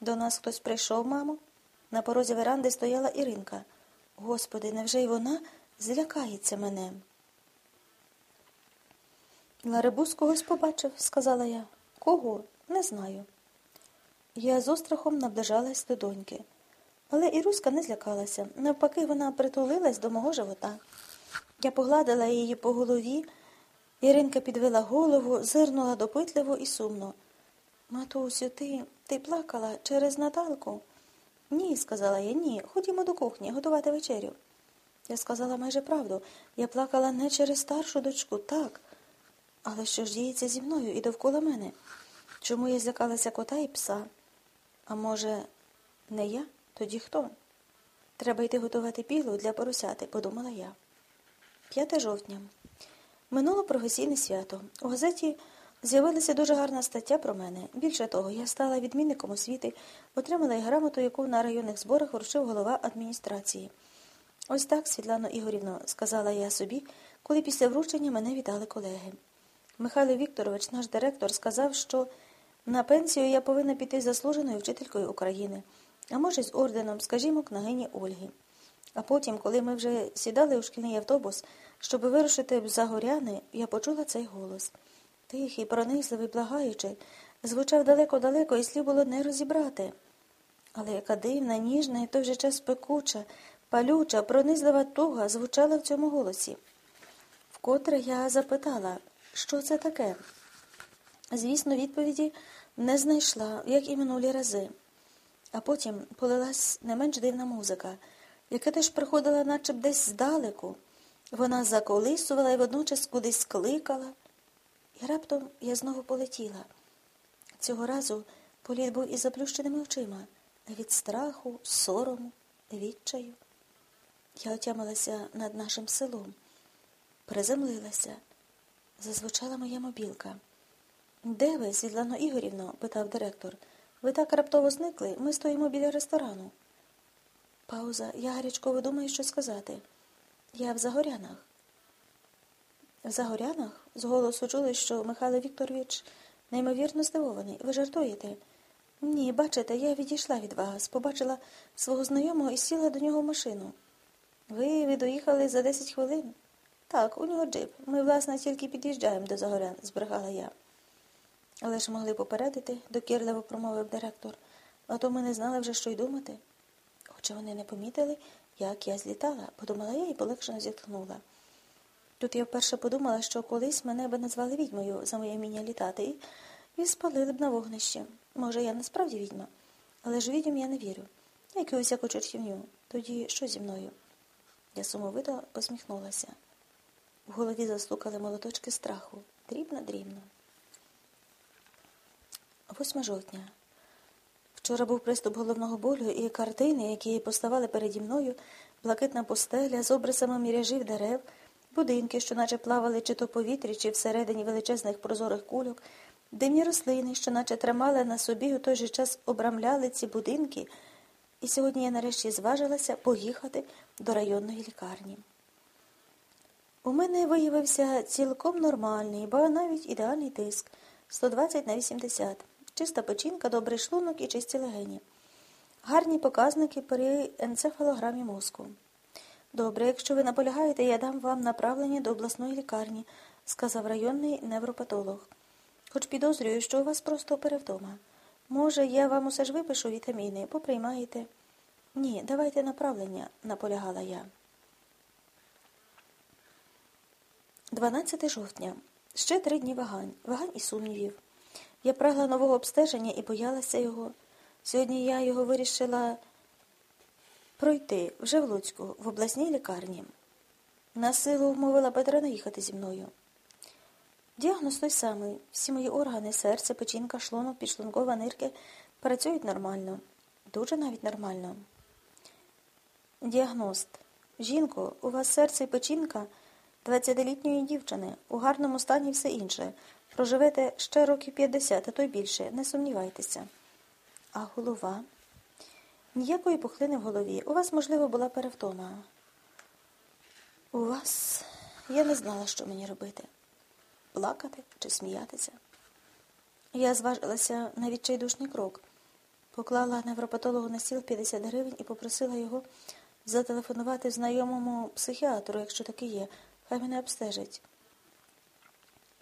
До нас хтось прийшов, мамо? На порозі веранди стояла Іринка. Господи, невже й вона злякається мене? Ларибус когось побачив, сказала я. Кого? Не знаю. Я з острахом наближалась до доньки. Але Іруська не злякалася. Навпаки, вона притулилась до мого живота. Я погладила її по голові. Іринка підвела голову, зирнула допитливо і сумно. Матусю, ти ти плакала через Наталку? Ні, сказала я, ні. Ходімо до кухні, готувати вечерю. Я сказала майже правду. Я плакала не через старшу дочку, так. Але що ж діється зі мною і довкола мене? Чому я злякалася кота і пса? А може, не я? Тоді хто? Треба йти готувати пілу для поросяти, подумала я. 5 жовтня. Минуло професійне свято. У газеті з'явилася дуже гарна стаття про мене. Більше того, я стала відмінником освіти, отримала й грамоту, яку на районних зборах вручив голова адміністрації. Ось так, Світлано Ігорівно, сказала я собі, коли після вручення мене вітали колеги. Михайло Вікторович, наш директор, сказав, що на пенсію я повинна піти заслуженою вчителькою України, а може, з орденом, скажімо, княгині Ольги. А потім, коли ми вже сідали у шкільний автобус, щоб вирушити в Загоряни, я почула цей голос. Тихий, пронизливий, благаючий, звучав далеко-далеко, і слів було не розібрати. Але яка дивна, ніжна і той же час пекуча, палюча, пронизлива туга звучала в цьому голосі. Вкотре я запитала, що це таке? Звісно, відповіді не знайшла, як і минулі рази. А потім полилась не менш дивна музика, яка теж приходила наче б десь здалеку. Вона заколисувала і водночас кудись кликала. І раптом я знову полетіла. Цього разу політ був із заплющеними очима, від страху, сорому, відчаю. Я отямилася над нашим селом, приземлилася. Зазвучала моя мобілка. Де ви, Світлано Ігорівно? питав директор. Ви так раптово зникли, ми стоїмо біля ресторану. Пауза. Я гарячково думаю, що сказати. Я в Загорянах. В Загорянах? З голосу чули, що Михайло Вікторович неймовірно здивований. Ви жартуєте? Ні, бачите, я відійшла від вас, побачила свого знайомого і сіла до нього в машину. Ви, ви доїхали за 10 хвилин? Так, у нього джип. Ми, власне, тільки під'їжджаємо до Загорян, збрехала я. Але ж могли попередити, докірливо промовив директор, а то ми не знали вже, що й думати. Хоча вони не помітили, як я злітала, подумала я і полегшено зітхнула. Тут я вперше подумала, що колись мене би назвали відьмою за моє вміння літати і, спалили б на вогнищі. Може, я насправді відьма, але ж відьм я не вірю. Як і усяку чортівню. Тоді що зі мною? Я сумовито посміхнулася. В голові заслукали молоточки страху. Дрібно-дрібно. 8 жовтня. Вчора був приступ головного болю і картини, які поставали переді мною, блакитна постеля з обрисами міряжів дерев, будинки, що наче плавали чи то повітрі, чи всередині величезних прозорих кульок, димні рослини, що наче тримали на собі у той же час обрамляли ці будинки. І сьогодні я нарешті зважилася поїхати до районної лікарні. У мене виявився цілком нормальний, бо навіть ідеальний тиск 120 на 80 чиста печінка, добрий шлунок і чисті легені. Гарні показники при енцефалограмі мозку. Добре, якщо ви наполягаєте, я дам вам направлення до обласної лікарні, сказав районний невропатолог. Хоч підозрюю, що у вас просто перевдома. Може, я вам усе ж випишу вітаміни, поприймаєте? Ні, давайте направлення, наполягала я. 12 жовтня. Ще три дні вагань, вагань і сумнівів. Я прагла нового обстеження і боялася його. Сьогодні я його вирішила пройти вже в Луцьку, в обласній лікарні. На силу вмовила Петра наїхати зі мною. Діагноз той самий. Всі мої органи, серце, печінка, шлунок, підшлункова нирки працюють нормально. Дуже навіть нормально. Діагност. Жінко, у вас серце і печінка 20-літньої дівчини, у гарному стані все інше. Проживете ще років 50, а то й більше, не сумнівайтеся. А голова? Ніякої пухлини в голові. У вас, можливо, була перевтома. У вас я не знала, що мені робити плакати чи сміятися. Я зважилася на відчайдушний крок. Поклала невропатологу на стіл 50 гривень і попросила його зателефонувати знайомому психіатру, якщо такий є. Хай мене обстежить.